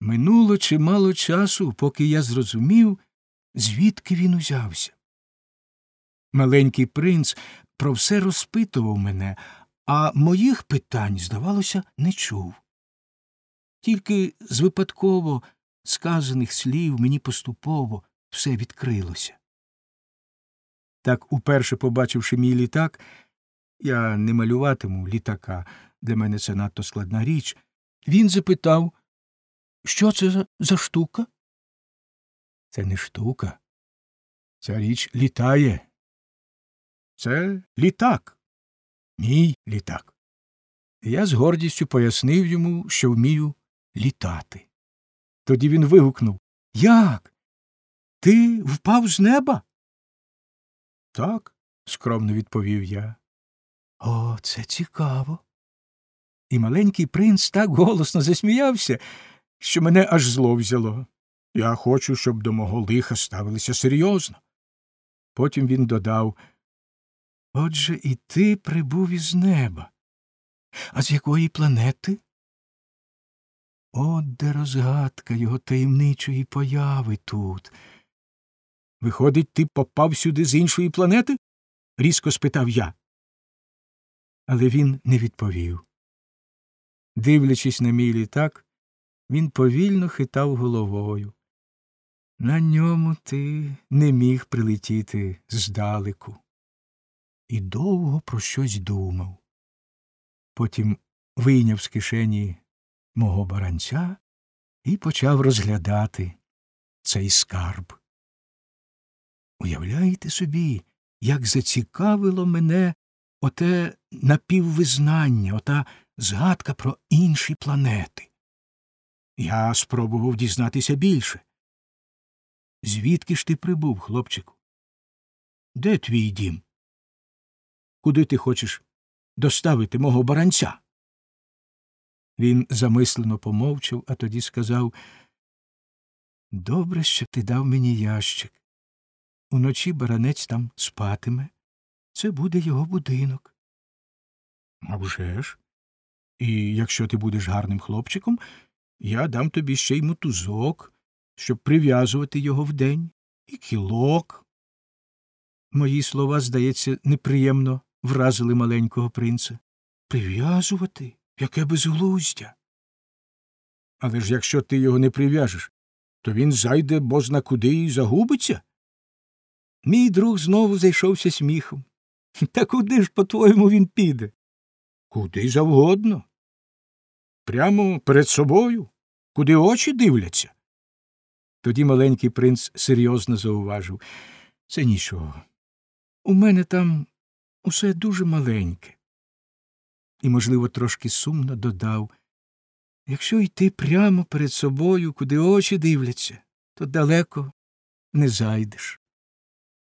Минуло чимало часу, поки я зрозумів, звідки він узявся. Маленький принц про все розпитував мене, а моїх питань, здавалося, не чув. Тільки з випадково сказаних слів мені поступово все відкрилося. Так, уперше побачивши мій літак, я не малюватиму літака, для мене це надто складна річ, він запитав, що це за, штука? Це не штука. Ця річ літає. Це літак. Мій літак. Я з гордістю пояснив йому, що вмію літати. Тоді він вигукнув Як? Ти впав з неба? Так, скромно відповів я. О, це цікаво. І маленький принц так голосно засміявся, що мене аж зло взяло. Я хочу, щоб до мого лиха ставилися серйозно. Потім він додав Отже, і ти прибув із неба. А з якої планети? От де розгадка його таємничої появи тут. Виходить, ти попав сюди з іншої планети? різко спитав я. Але він не відповів. Дивлячись на мій літак, він повільно хитав головою. На ньому ти не міг прилетіти здалеку. І довго про щось думав. Потім вийняв з кишені мого баранця і почав розглядати цей скарб. Уявляєте собі, як зацікавило мене оте напіввизнання, ота згадка про інші планети. Я спробував дізнатися більше. Звідки ж ти прибув, хлопчику? Де твій дім? Куди ти хочеш доставити мого баранця? Він замислено помовчав, а тоді сказав Добре, що ти дав мені ящик. Уночі баранець там спатиме. Це буде його будинок. «А вже ж. І якщо ти будеш гарним хлопчиком, я дам тобі ще й мотузок, щоб прив'язувати його вдень, і кілок. Мої слова, здається, неприємно вразили маленького принца. Прив'язувати? Яке безглуздя. Але ж якщо ти його не прив'яжеш, то він зайде бозна куди і загубиться. Мій друг знову зайшовся сміхом. Та куди ж, по твоєму, він піде? Куди завгодно. Прямо перед собою, куди очі дивляться. Тоді маленький принц серйозно зауважив це нічого. У мене там усе дуже маленьке. І, можливо, трошки сумно додав якщо йти прямо перед собою, куди очі дивляться, то далеко не зайдеш.